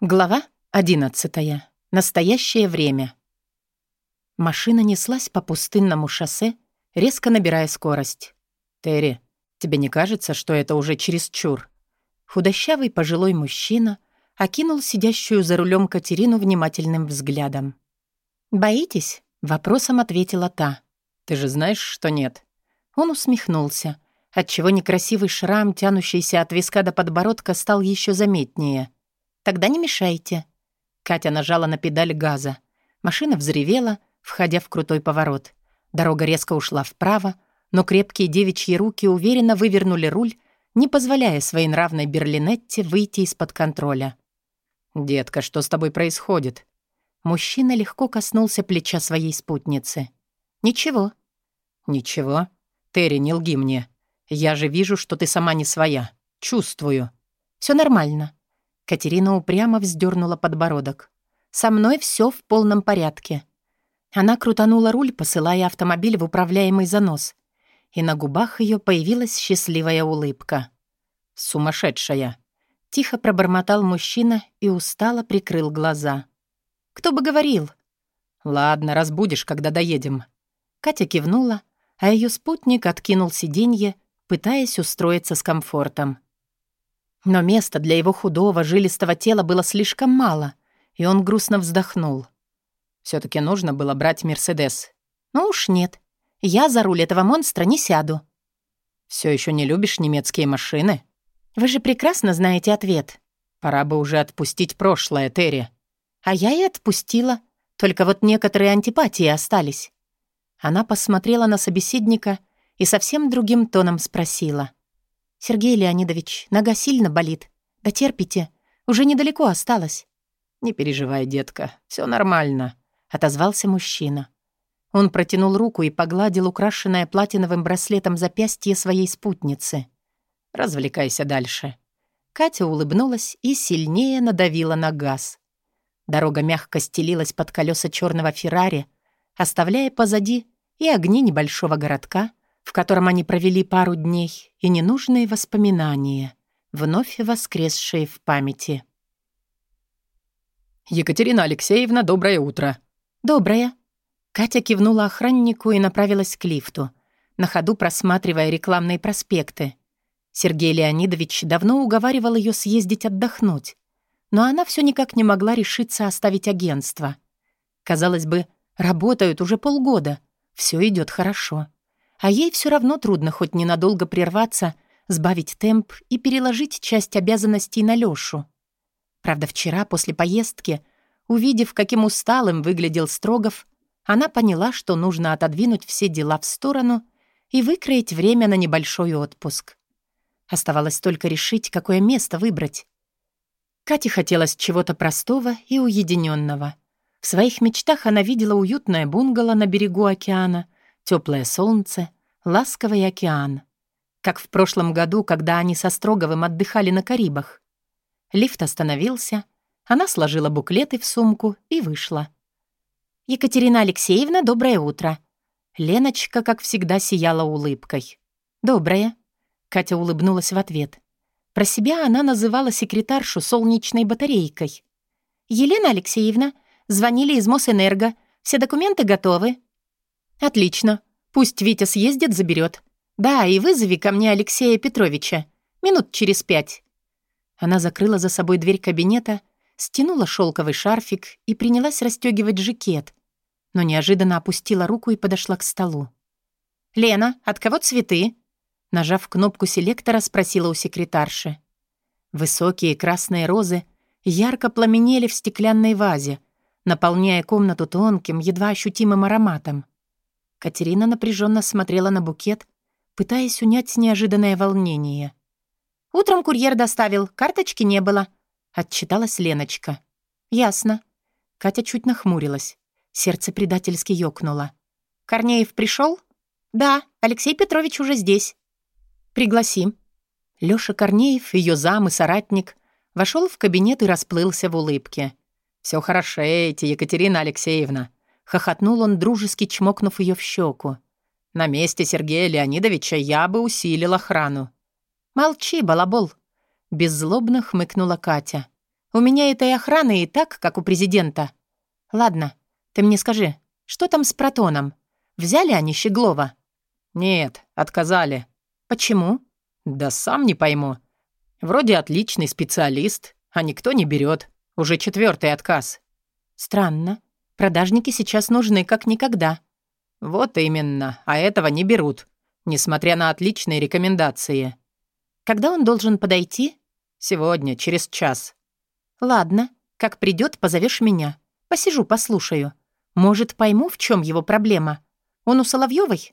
Глава 11. Настоящее время. Машина неслась по пустынному шоссе, резко набирая скорость. «Терри, тебе не кажется, что это уже чересчур?» Худощавый пожилой мужчина окинул сидящую за рулем Катерину внимательным взглядом. «Боитесь?» — вопросом ответила та. «Ты же знаешь, что нет». Он усмехнулся, отчего некрасивый шрам, тянущийся от виска до подбородка, стал еще заметнее — Тогда не мешайте». Катя нажала на педаль газа. Машина взревела, входя в крутой поворот. Дорога резко ушла вправо, но крепкие девичьи руки уверенно вывернули руль, не позволяя своей нравной Берлинетте выйти из-под контроля. «Детка, что с тобой происходит?» Мужчина легко коснулся плеча своей спутницы. «Ничего». «Ничего? Терри, не лги мне. Я же вижу, что ты сама не своя. Чувствую». Все нормально. Катерина упрямо вздернула подбородок. «Со мной все в полном порядке». Она крутанула руль, посылая автомобиль в управляемый занос. И на губах ее появилась счастливая улыбка. «Сумасшедшая!» Тихо пробормотал мужчина и устало прикрыл глаза. «Кто бы говорил?» «Ладно, разбудишь, когда доедем». Катя кивнула, а ее спутник откинул сиденье, пытаясь устроиться с комфортом. Но места для его худого, жилистого тела было слишком мало, и он грустно вздохнул. все таки нужно было брать «Мерседес». «Ну уж нет. Я за руль этого монстра не сяду». Все еще не любишь немецкие машины?» «Вы же прекрасно знаете ответ». «Пора бы уже отпустить прошлое, Терри». «А я и отпустила. Только вот некоторые антипатии остались». Она посмотрела на собеседника и совсем другим тоном спросила. «Сергей Леонидович, нога сильно болит. Да терпите, уже недалеко осталось». «Не переживай, детка, все нормально», — отозвался мужчина. Он протянул руку и погладил украшенное платиновым браслетом запястье своей спутницы. «Развлекайся дальше». Катя улыбнулась и сильнее надавила на газ. Дорога мягко стелилась под колеса черного Феррари, оставляя позади и огни небольшого городка, в котором они провели пару дней, и ненужные воспоминания, вновь воскресшие в памяти. «Екатерина Алексеевна, доброе утро!» «Доброе!» Катя кивнула охраннику и направилась к лифту, на ходу просматривая рекламные проспекты. Сергей Леонидович давно уговаривал ее съездить отдохнуть, но она все никак не могла решиться оставить агентство. Казалось бы, работают уже полгода, все идет хорошо. А ей все равно трудно хоть ненадолго прерваться, сбавить темп и переложить часть обязанностей на Лёшу. Правда, вчера, после поездки, увидев, каким усталым выглядел Строгов, она поняла, что нужно отодвинуть все дела в сторону и выкроить время на небольшой отпуск. Оставалось только решить, какое место выбрать. Кате хотелось чего-то простого и уединенного. В своих мечтах она видела уютное бунгало на берегу океана — Теплое солнце, ласковый океан. Как в прошлом году, когда они со Строговым отдыхали на Карибах. Лифт остановился, она сложила буклеты в сумку и вышла. «Екатерина Алексеевна, доброе утро!» Леночка, как всегда, сияла улыбкой. «Доброе!» Катя улыбнулась в ответ. Про себя она называла секретаршу солнечной батарейкой. «Елена Алексеевна, звонили из Мосэнерго. Все документы готовы?» «Отлично. Пусть Витя съездит, заберет. Да, и вызови ко мне Алексея Петровича. Минут через пять». Она закрыла за собой дверь кабинета, стянула шелковый шарфик и принялась расстегивать жакет, но неожиданно опустила руку и подошла к столу. «Лена, от кого цветы?» Нажав кнопку селектора, спросила у секретарши. Высокие красные розы ярко пламенели в стеклянной вазе, наполняя комнату тонким, едва ощутимым ароматом. Катерина напряженно смотрела на букет, пытаясь унять неожиданное волнение. «Утром курьер доставил, карточки не было», — отчиталась Леночка. «Ясно». Катя чуть нахмурилась. Сердце предательски ёкнуло. «Корнеев пришел? «Да, Алексей Петрович уже здесь». «Пригласи». Лёша Корнеев, ее зам и соратник, вошел в кабинет и расплылся в улыбке. «Все хорошеете, Екатерина Алексеевна. Хохотнул он, дружески чмокнув ее в щеку. «На месте Сергея Леонидовича я бы усилил охрану». «Молчи, балабол!» Беззлобно хмыкнула Катя. У меня этой охраны и так, как у президента. Ладно, ты мне скажи, что там с Протоном? Взяли они Щеглова?» «Нет, отказали». «Почему?» «Да сам не пойму. Вроде отличный специалист, а никто не берет. Уже четвертый отказ». «Странно. Продажники сейчас нужны как никогда». «Вот именно, а этого не берут, несмотря на отличные рекомендации». «Когда он должен подойти?» «Сегодня, через час». «Ладно, как придет, позовешь меня. Посижу, послушаю. Может, пойму, в чем его проблема. Он у Соловьевой?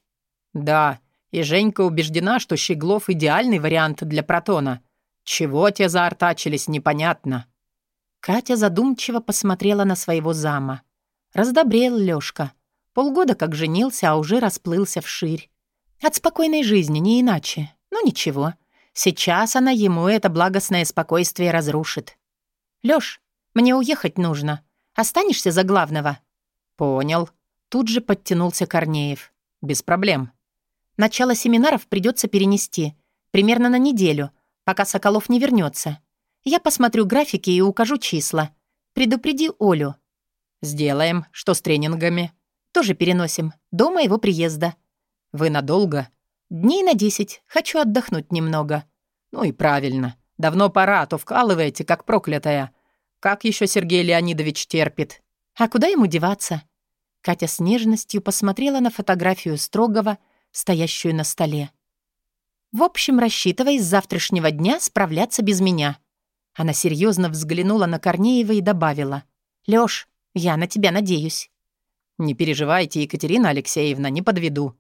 «Да, и Женька убеждена, что Щеглов — идеальный вариант для Протона. Чего те заортачились, непонятно». Катя задумчиво посмотрела на своего зама. Раздобрел Лёшка. Полгода как женился, а уже расплылся вширь. От спокойной жизни, не иначе. Ну ничего. Сейчас она ему это благостное спокойствие разрушит. «Лёш, мне уехать нужно. Останешься за главного?» «Понял». Тут же подтянулся Корнеев. «Без проблем». «Начало семинаров придется перенести. Примерно на неделю, пока Соколов не вернется. Я посмотрю графики и укажу числа. Предупреди Олю». «Сделаем. Что с тренингами?» «Тоже переносим. До моего приезда». «Вы надолго?» «Дней на десять. Хочу отдохнуть немного». «Ну и правильно. Давно пора, а то вкалываете, как проклятая. Как еще Сергей Леонидович терпит?» «А куда ему деваться?» Катя с нежностью посмотрела на фотографию Строгова, стоящую на столе. «В общем, рассчитывай с завтрашнего дня справляться без меня». Она серьезно взглянула на Корнеева и добавила. «Лёш, я на тебя надеюсь». «Не переживайте, Екатерина Алексеевна, не подведу».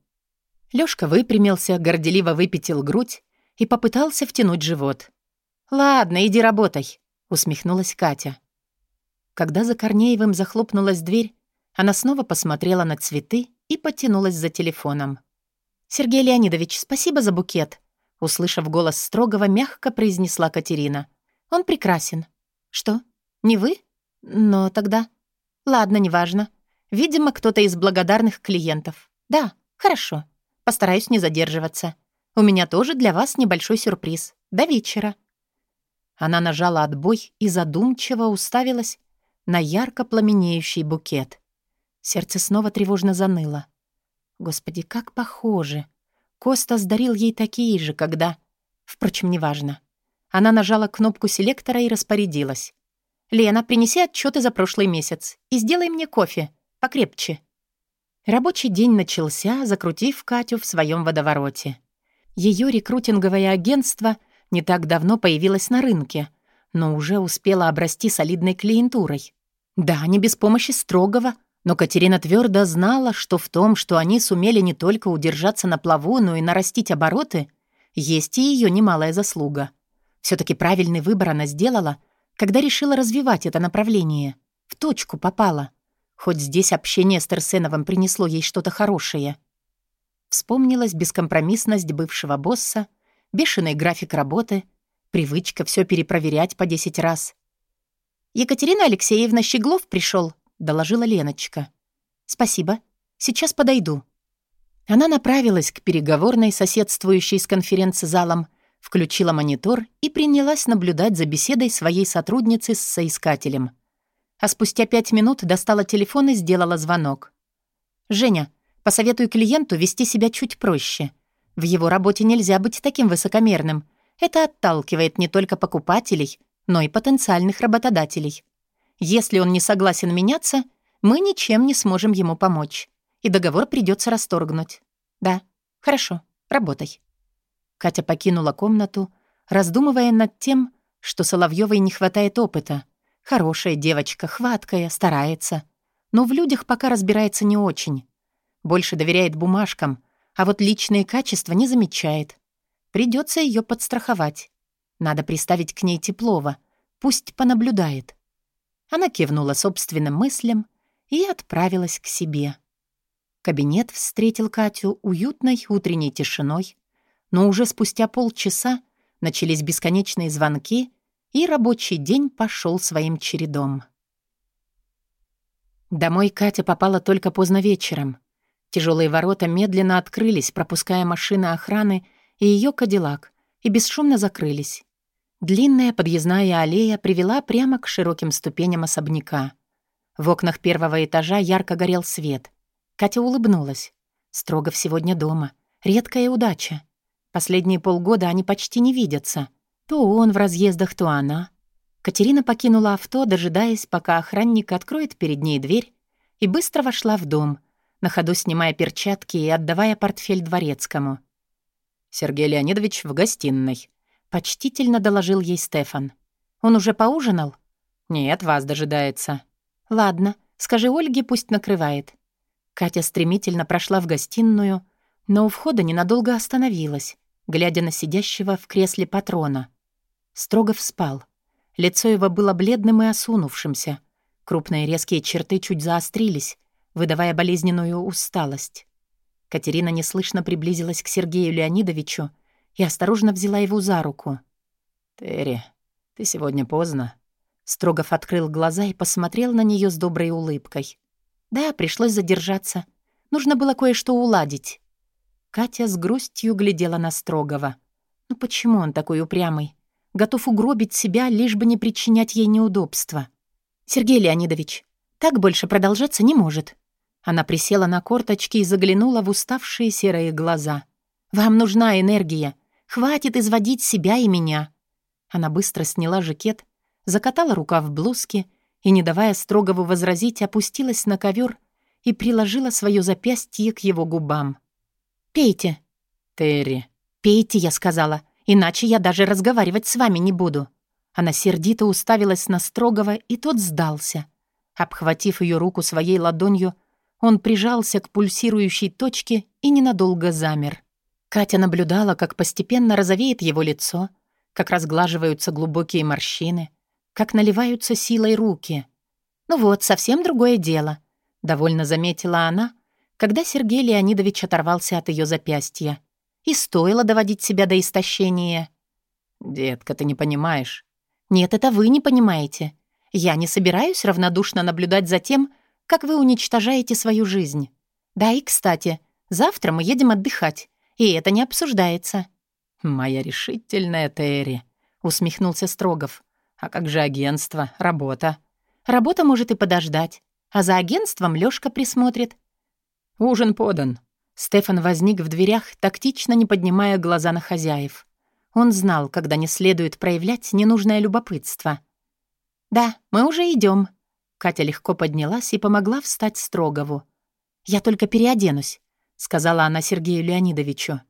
Лёшка выпрямился, горделиво выпятил грудь и попытался втянуть живот. «Ладно, иди работай», — усмехнулась Катя. Когда за Корнеевым захлопнулась дверь, она снова посмотрела на цветы и потянулась за телефоном. «Сергей Леонидович, спасибо за букет», — услышав голос строгого, мягко произнесла Катерина. «Он прекрасен». «Что? Не вы? Но тогда...» «Ладно, неважно. Видимо, кто-то из благодарных клиентов. Да, хорошо. Постараюсь не задерживаться. У меня тоже для вас небольшой сюрприз. До вечера». Она нажала отбой и задумчиво уставилась на ярко пламенеющий букет. Сердце снова тревожно заныло. Господи, как похоже. Костас дарил ей такие же, когда... Впрочем, неважно. Она нажала кнопку селектора и распорядилась. «Лена, принеси отчеты за прошлый месяц и сделай мне кофе. Покрепче». Рабочий день начался, закрутив Катю в своем водовороте. Ее рекрутинговое агентство не так давно появилось на рынке, но уже успела обрасти солидной клиентурой. Да, не без помощи строгого, но Катерина твердо знала, что в том, что они сумели не только удержаться на плаву, но и нарастить обороты, есть и ее немалая заслуга. все таки правильный выбор она сделала, когда решила развивать это направление. В точку попала. Хоть здесь общение с Терсеновым принесло ей что-то хорошее. Вспомнилась бескомпромиссность бывшего босса, бешеный график работы, привычка все перепроверять по 10 раз. «Екатерина Алексеевна Щеглов пришел, доложила Леночка. «Спасибо. Сейчас подойду». Она направилась к переговорной, соседствующей с конференц-залом, включила монитор и принялась наблюдать за беседой своей сотрудницы с соискателем. А спустя пять минут достала телефон и сделала звонок. «Женя, посоветуй клиенту вести себя чуть проще. В его работе нельзя быть таким высокомерным. Это отталкивает не только покупателей, но и потенциальных работодателей. Если он не согласен меняться, мы ничем не сможем ему помочь, и договор придется расторгнуть. Да, хорошо, работай. Катя покинула комнату, раздумывая над тем, что Соловьёвой не хватает опыта. Хорошая девочка, хваткая, старается. Но в людях пока разбирается не очень. Больше доверяет бумажкам, а вот личные качества не замечает. Придется ее подстраховать. Надо приставить к ней Теплова. Пусть понаблюдает. Она кивнула собственным мыслям и отправилась к себе. Кабинет встретил Катю уютной утренней тишиной, но уже спустя полчаса начались бесконечные звонки, и рабочий день пошел своим чередом. Домой Катя попала только поздно вечером. Тяжелые ворота медленно открылись, пропуская машины охраны и ее кадиллак, и бесшумно закрылись. Длинная подъездная аллея привела прямо к широким ступеням особняка. В окнах первого этажа ярко горел свет. Катя улыбнулась. Строгов сегодня дома. Редкая удача. Последние полгода они почти не видятся. То он в разъездах, то она. Катерина покинула авто, дожидаясь, пока охранник откроет перед ней дверь, и быстро вошла в дом, на ходу снимая перчатки и отдавая портфель дворецкому. «Сергей Леонидович в гостиной», — почтительно доложил ей Стефан. «Он уже поужинал?» «Нет, вас дожидается». «Ладно, скажи Ольге, пусть накрывает». Катя стремительно прошла в гостиную, но у входа ненадолго остановилась, глядя на сидящего в кресле патрона. Строгов спал. Лицо его было бледным и осунувшимся. Крупные резкие черты чуть заострились, выдавая болезненную усталость. Катерина неслышно приблизилась к Сергею Леонидовичу и осторожно взяла его за руку. «Терри, ты сегодня поздно». Строгов открыл глаза и посмотрел на нее с доброй улыбкой. «Да, пришлось задержаться. Нужно было кое-что уладить». Катя с грустью глядела на Строгова. «Ну почему он такой упрямый? готов угробить себя, лишь бы не причинять ей неудобства. «Сергей Леонидович, так больше продолжаться не может». Она присела на корточки и заглянула в уставшие серые глаза. «Вам нужна энергия. Хватит изводить себя и меня». Она быстро сняла жакет, закатала рукав в блузке и, не давая строгого возразить, опустилась на ковер и приложила свое запястье к его губам. «Пейте». «Терри». «Пейте», — я сказала. Иначе я даже разговаривать с вами не буду». Она сердито уставилась на Строгова, и тот сдался. Обхватив ее руку своей ладонью, он прижался к пульсирующей точке и ненадолго замер. Катя наблюдала, как постепенно розовеет его лицо, как разглаживаются глубокие морщины, как наливаются силой руки. «Ну вот, совсем другое дело», — довольно заметила она, когда Сергей Леонидович оторвался от ее запястья. И стоило доводить себя до истощения. «Детка, ты не понимаешь». «Нет, это вы не понимаете. Я не собираюсь равнодушно наблюдать за тем, как вы уничтожаете свою жизнь. Да и, кстати, завтра мы едем отдыхать, и это не обсуждается». «Моя решительная Терри», — усмехнулся Строгов. «А как же агентство, работа?» «Работа может и подождать, а за агентством Лёшка присмотрит». «Ужин подан», Стефан возник в дверях, тактично не поднимая глаза на хозяев. Он знал, когда не следует проявлять ненужное любопытство. «Да, мы уже идем. Катя легко поднялась и помогла встать Строгову. «Я только переоденусь», — сказала она Сергею Леонидовичу.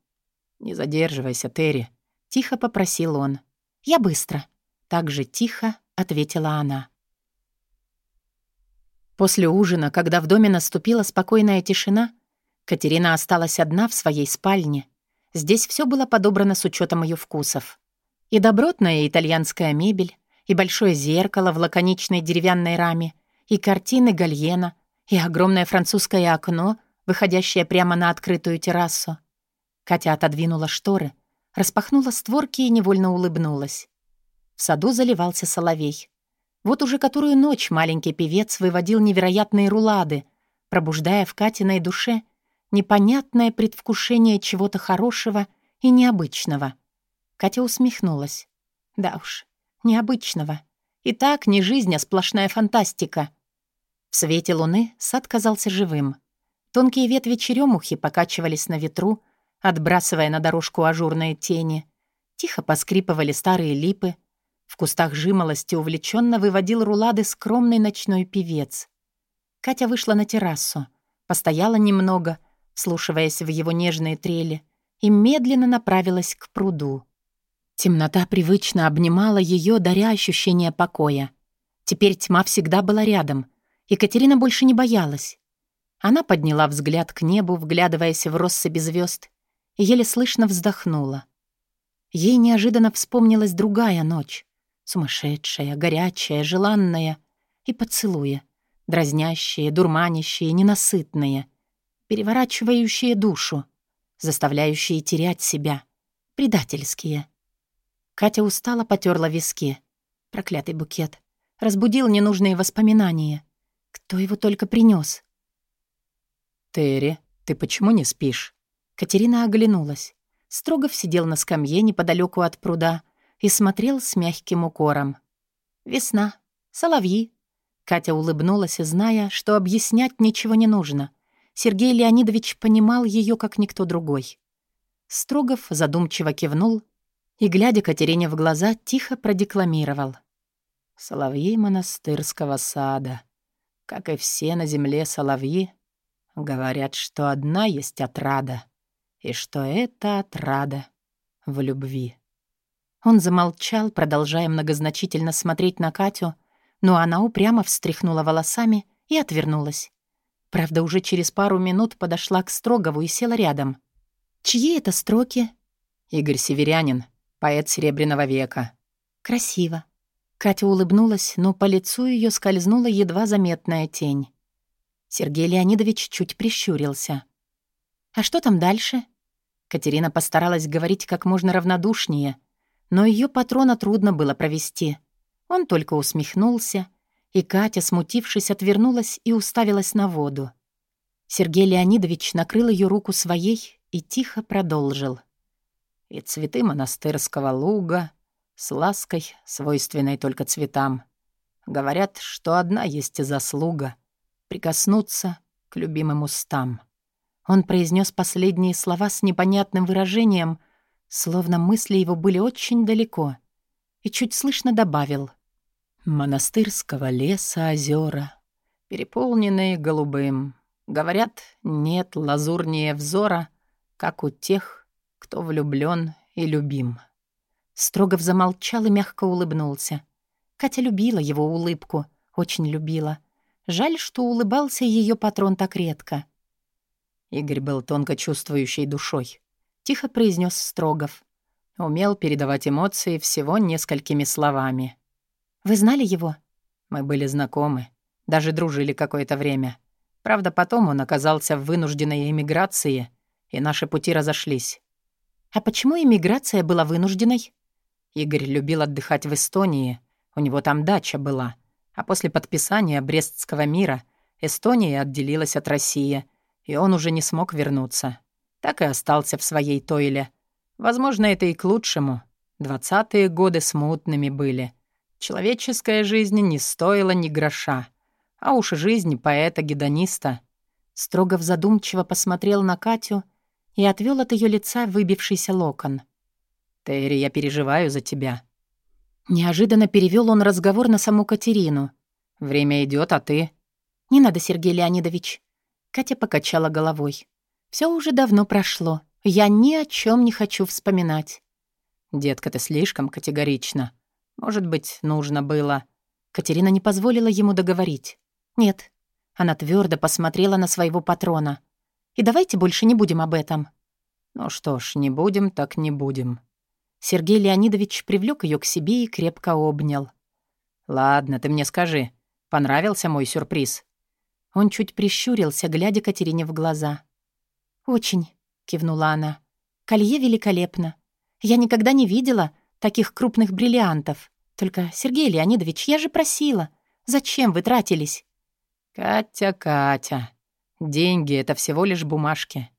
«Не задерживайся, Терри», — тихо попросил он. «Я быстро», — так же тихо ответила она. После ужина, когда в доме наступила спокойная тишина, — Катерина осталась одна в своей спальне. Здесь все было подобрано с учетом ее вкусов. И добротная итальянская мебель, и большое зеркало в лаконичной деревянной раме, и картины Гальена, и огромное французское окно, выходящее прямо на открытую террасу. Катя отодвинула шторы, распахнула створки и невольно улыбнулась. В саду заливался соловей. Вот уже которую ночь маленький певец выводил невероятные рулады, пробуждая в Катиной душе — непонятное предвкушение чего-то хорошего и необычного. Катя усмехнулась. Да уж, необычного. И так не жизнь, а сплошная фантастика. В свете луны сад казался живым. Тонкие ветви черемухи покачивались на ветру, отбрасывая на дорожку ажурные тени. Тихо поскрипывали старые липы. В кустах жимолости увлеченно выводил рулады скромный ночной певец. Катя вышла на террасу, постояла немного, слушаясь в его нежные трели, и медленно направилась к пруду. Темнота привычно обнимала ее, даря ощущение покоя. Теперь тьма всегда была рядом. Екатерина больше не боялась. Она подняла взгляд к небу, вглядываясь в россыпи звезд, и еле слышно вздохнула. Ей неожиданно вспомнилась другая ночь. Сумасшедшая, горячая, желанная. И поцелуя. Дразнящие, дурманящие, ненасытные — переворачивающие душу, заставляющие терять себя, предательские. Катя устало потерла виски. Проклятый букет. Разбудил ненужные воспоминания. Кто его только принес? «Терри, ты почему не спишь?» Катерина оглянулась. Строгов сидел на скамье неподалеку от пруда, и смотрел с мягким укором. «Весна. Соловьи». Катя улыбнулась, зная, что объяснять ничего не нужно. Сергей Леонидович понимал ее как никто другой. Строгов задумчиво кивнул и, глядя Катерине в глаза, тихо продекламировал. «Соловьи монастырского сада, как и все на земле соловьи, говорят, что одна есть отрада, и что это отрада в любви». Он замолчал, продолжая многозначительно смотреть на Катю, но она упрямо встряхнула волосами и отвернулась. Правда, уже через пару минут подошла к Строгову и села рядом. «Чьи это строки?» «Игорь Северянин, поэт Серебряного века». «Красиво». Катя улыбнулась, но по лицу ее скользнула едва заметная тень. Сергей Леонидович чуть прищурился. «А что там дальше?» Катерина постаралась говорить как можно равнодушнее, но ее патрона трудно было провести. Он только усмехнулся, и Катя, смутившись, отвернулась и уставилась на воду. Сергей Леонидович накрыл ее руку своей и тихо продолжил. «И цветы монастырского луга с лаской, свойственной только цветам. Говорят, что одна есть заслуга — прикоснуться к любимым устам». Он произнес последние слова с непонятным выражением, словно мысли его были очень далеко, и чуть слышно добавил. «Монастырского леса озера, переполненные голубым. Говорят, нет лазурнее взора, как у тех, кто влюблен и любим». Строгов замолчал и мягко улыбнулся. Катя любила его улыбку, очень любила. Жаль, что улыбался ее патрон так редко. Игорь был тонко чувствующей душой тихо произнес Строгов. Умел передавать эмоции всего несколькими словами. «Вы знали его?» Мы были знакомы, даже дружили какое-то время. Правда, потом он оказался в вынужденной эмиграции, и наши пути разошлись. А почему эмиграция была вынужденной? Игорь любил отдыхать в Эстонии, у него там дача была. А после подписания Брестского мира Эстония отделилась от России, и он уже не смог вернуться так и остался в своей тойле. Возможно, это и к лучшему. Двадцатые годы смутными были. Человеческая жизнь не стоила ни гроша. А уж жизнь поэта-гедониста. Строго задумчиво посмотрел на Катю и отвел от ее лица выбившийся локон. «Терри, я переживаю за тебя». Неожиданно перевел он разговор на саму Катерину. «Время идет, а ты...» «Не надо, Сергей Леонидович». Катя покачала головой. Все уже давно прошло. Я ни о чем не хочу вспоминать. Детка, ты слишком категорично. Может быть, нужно было. Катерина не позволила ему договорить. Нет. Она твердо посмотрела на своего патрона. И давайте больше не будем об этом. Ну что ж, не будем, так не будем. Сергей Леонидович привлек ее к себе и крепко обнял. «Ладно, ты мне скажи, понравился мой сюрприз?» Он чуть прищурился, глядя Катерине в глаза. «Очень», — кивнула она. «Колье великолепно. Я никогда не видела таких крупных бриллиантов. Только, Сергей Леонидович, я же просила. Зачем вы тратились?» «Катя, Катя, деньги — это всего лишь бумажки.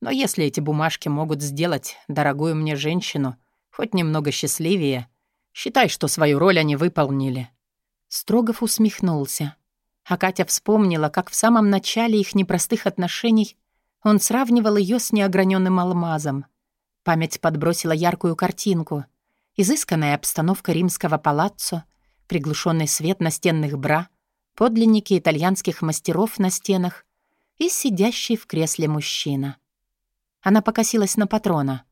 Но если эти бумажки могут сделать дорогую мне женщину хоть немного счастливее, считай, что свою роль они выполнили». Строгов усмехнулся. А Катя вспомнила, как в самом начале их непростых отношений он сравнивал ее с неограненным алмазом. Память подбросила яркую картинку. Изысканная обстановка римского палаццо, приглушенный свет настенных бра, подлинники итальянских мастеров на стенах и сидящий в кресле мужчина. Она покосилась на патрона.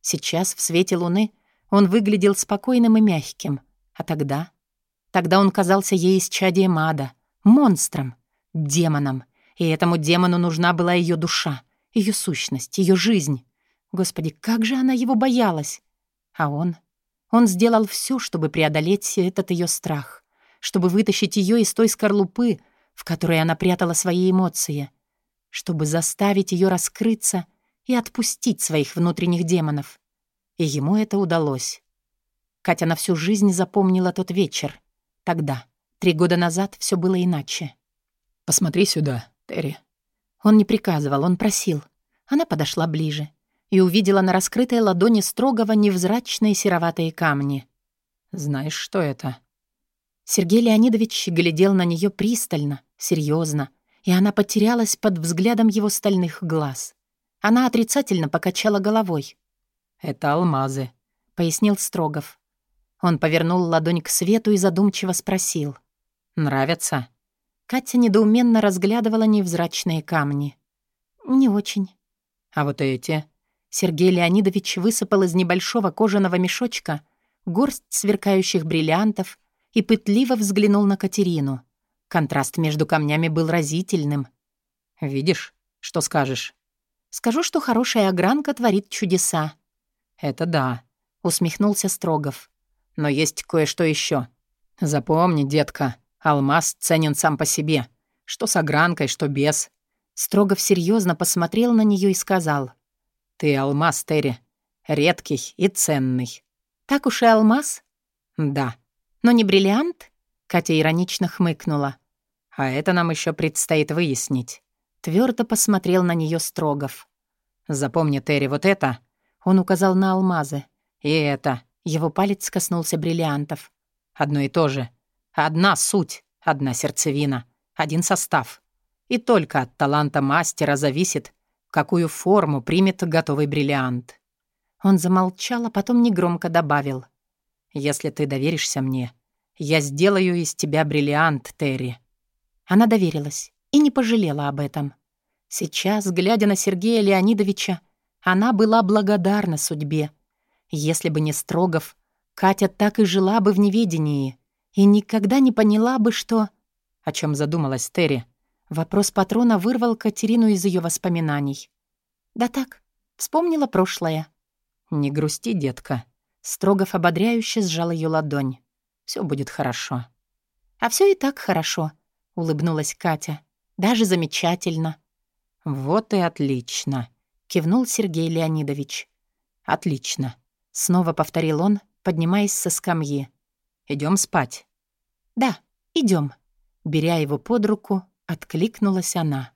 Сейчас, в свете луны, он выглядел спокойным и мягким. А тогда... Тогда он казался ей исчадием ада, монстром, демоном — и этому демону нужна была ее душа, ее сущность, ее жизнь. Господи, как же она его боялась! А он? Он сделал все, чтобы преодолеть этот ее страх, чтобы вытащить ее из той скорлупы, в которой она прятала свои эмоции, чтобы заставить ее раскрыться и отпустить своих внутренних демонов. И ему это удалось. Катя на всю жизнь запомнила тот вечер. Тогда, три года назад, все было иначе. «Посмотри сюда», Терри». Он не приказывал, он просил. Она подошла ближе. и увидела на раскрытой ладони строгого невзрачные сероватые камни. «Знаешь, что это?» Сергей Леонидович глядел на нее пристально, серьезно, и она потерялась под взглядом его стальных глаз. Она отрицательно покачала головой. «Это алмазы», — пояснил Строгов. Он повернул ладонь к свету и задумчиво спросил. «Нравятся?» Катя недоуменно разглядывала невзрачные камни. «Не очень». «А вот эти?» Сергей Леонидович высыпал из небольшого кожаного мешочка горсть сверкающих бриллиантов и пытливо взглянул на Катерину. Контраст между камнями был разительным. «Видишь, что скажешь?» «Скажу, что хорошая огранка творит чудеса». «Это да», — усмехнулся Строгов. «Но есть кое-что еще. Запомни, детка, алмаз ценен сам по себе. Что с огранкой, что без». Строгов серьезно посмотрел на нее и сказал. «Ты алмаз, Терри. Редкий и ценный». «Так уж и алмаз?» «Да». «Но не бриллиант?» Катя иронично хмыкнула. А это нам еще предстоит выяснить. Твердо посмотрел на нее Строгов. Запомни, Терри, вот это... Он указал на алмазы. И это... Его палец коснулся бриллиантов. Одно и то же. Одна суть, одна сердцевина, один состав. И только от таланта мастера зависит, какую форму примет готовый бриллиант. Он замолчал, а потом негромко добавил. «Если ты доверишься мне, я сделаю из тебя бриллиант, Терри». Она доверилась и не пожалела об этом. Сейчас, глядя на Сергея Леонидовича, она была благодарна судьбе. Если бы не Строгов, Катя так и жила бы в неведении и никогда не поняла бы, что... О чем задумалась Терри? Вопрос патрона вырвал Катерину из ее воспоминаний. «Да так, вспомнила прошлое». «Не грусти, детка». Строгов ободряюще сжал ее ладонь. Все будет хорошо». «А все и так хорошо», — улыбнулась Катя. «Даже замечательно». «Вот и отлично», — кивнул Сергей Леонидович. «Отлично», — снова повторил он, поднимаясь со скамьи. Идем спать». «Да, идем. Беря его под руку, откликнулась она.